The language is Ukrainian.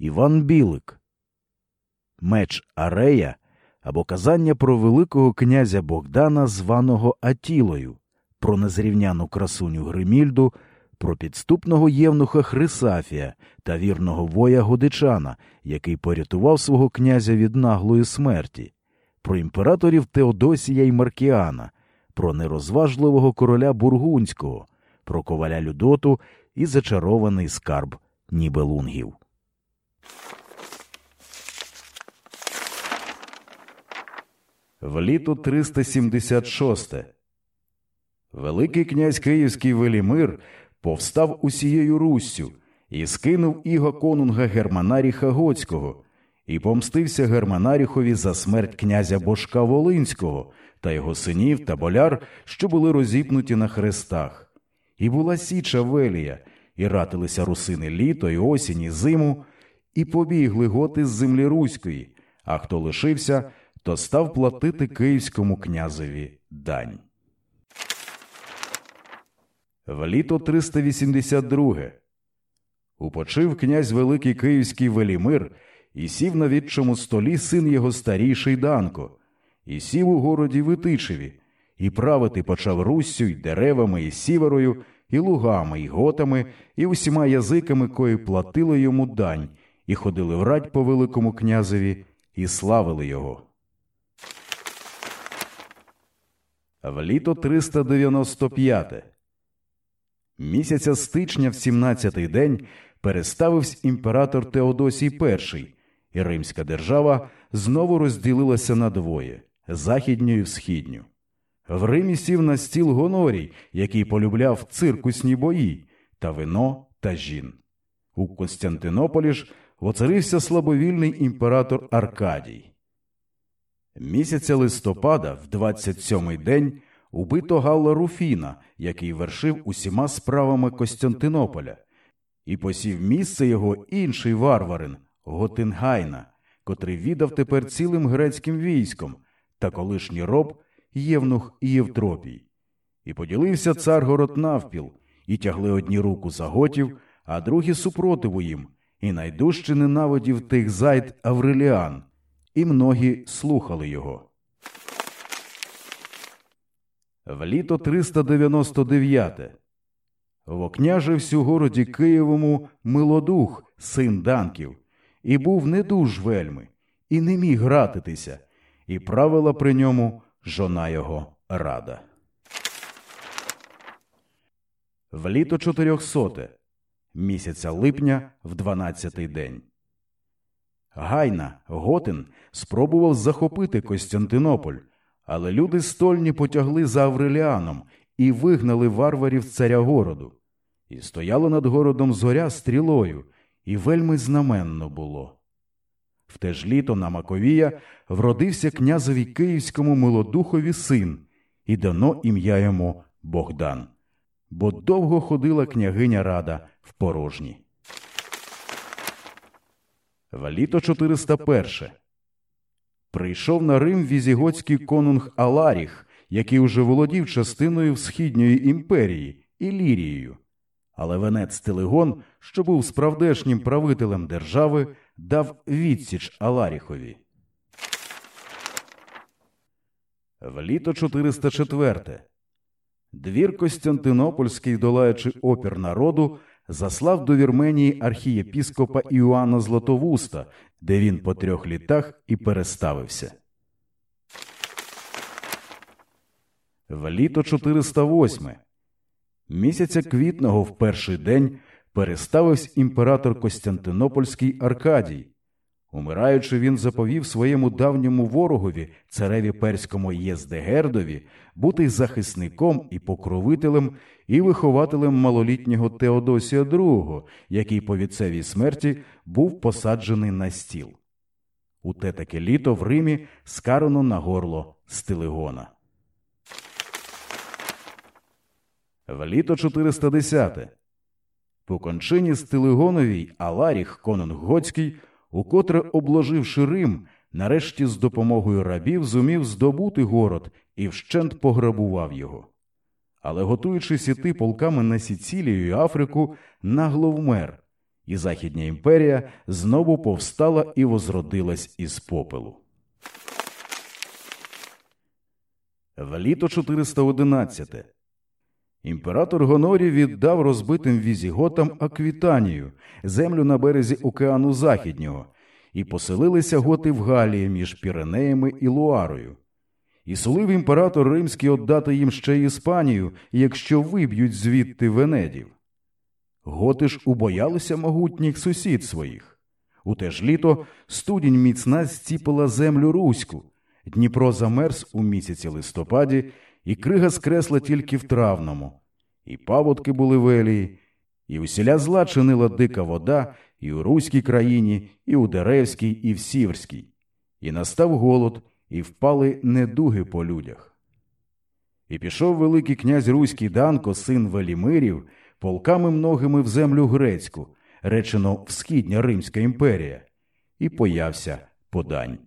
Іван Білик, Меч Арея або казання про Великого князя Богдана, званого Атілою, про незрівняну красуню Гримільду, про підступного євнуха Хрисафія та вірного воя Годичана, який порятував свого князя від наглої смерті, про імператорів Теодосія і Маркіана, про нерозважливого короля Бургунського, про коваля Людоту і зачарований скарб Нібелунгів. В літо 376 Великий князь Київський Велімир повстав усією Руссю і скинув іго конунга Германаріха Гоцького і помстився Германаріхові за смерть князя Бошка Волинського та його синів та боляр, що були розіпнуті на хрестах. І була січа Велія, і ратилися русини літо, і осінь, і зиму, і побігли готи з землі Руської, а хто лишився, то став платити київському князеві дань. В літо 382 Упочив князь Великий Київський Велімир і сів на відчому столі син його старіший Данко, і сів у городі Витичеві, і правити почав Руссю й деревами, і сіверою, і лугами, і готами, і усіма язиками, кої платили йому дань, і ходили в радь по Великому князеві, і славили його. В літо 395 Місяця стичня в 17-й день переставився імператор Теодосій І, і Римська держава знову розділилася на двоє західню і східню. В Римі сів на стіл Гонорій, який полюбляв циркусні бої, та вино та жін. У Константинополі ж воцарився слабовільний імператор Аркадій. Місяця листопада, в 27-й день, убито Галла Руфіна, який вершив усіма справами Костянтинополя, і посів місце його інший варварин Готингайна, котрий віддав тепер цілим грецьким військом, та колишній роб Євнух Євтропій. І поділився цар город навпіл, і тягли одні руку за готів, а другі супротиву їм, і найдужче ненавидів тих зайд Авреліан, і многі слухали його. В літо 399 Вокняживсь у городі Києвому Милодух, син Данків, і був не дуж вельми, і не міг гратитися, і правила при ньому жона його рада. В літо 400 місяця липня в 12-й день. Гайна Готин спробував захопити Костянтинополь, але люди стольні потягли за Авреліаном і вигнали варварів царя городу. І стояла над городом зоря стрілою, і вельми знаменно було. В те ж літо на Маковія вродився князеві Київському милодухові син, і дано ім'я йому Богдан. Бо довго ходила княгиня рада в порожні. Літо 401 прийшов на Рим візіготський конунг Аларіх, який уже володів частиною Східньої імперії Ілірією. Але венець Телегон, що був справдешнім правителем держави, дав відсіч Аларіхові. В літо 404 двір Костянтинопольський, долаючи опір народу, заслав до Вірменії архієпіскопа Іоанна Златовуста, де він по трьох літах і переставився. В літо 408 місяця квітного в перший день переставився імператор Костянтинопольський Аркадій. Умираючи, він заповів своєму давньому ворогові, цареві перському Єздегердові, бути захисником і покровителем і вихователем малолітнього Теодосія II, який по віцевій смерті був посаджений на стіл. У те таке літо в Римі скарано на горло Стилигона. В літо 410 по кончині Стилигоновій Аларіх Конунг укотре обложивши Рим, нарешті з допомогою рабів зумів здобути город і вщент пограбував його. Але, готуючись іти полками на Сіцілію і Африку, нагло вмер, і Західня імперія знову повстала і возродилась із попелу. В літо 411 імператор Гонорій віддав розбитим візіготам Аквітанію, землю на березі океану Західнього, і поселилися готи в Галії між Піренеями і Луарою. І сулив імператор римський отдати їм ще Іспанію, якщо виб'ють звідти Венедів. Готи ж убоялися могутніх сусід своїх. У те ж літо студінь міцна зціпила землю Руську. Дніпро замерз у місяці листопаді, і крига скресла тільки в травному, і паводки були велії, і усіля зла чинила дика вода і у Руській країні, і у Деревській, і в Сіверській. І настав голод, і впали недуги по людях. І пішов Великий князь Руський Данко, син Велімирів, полками многими в землю грецьку, речено Всхідня Римська імперія, і появся подань.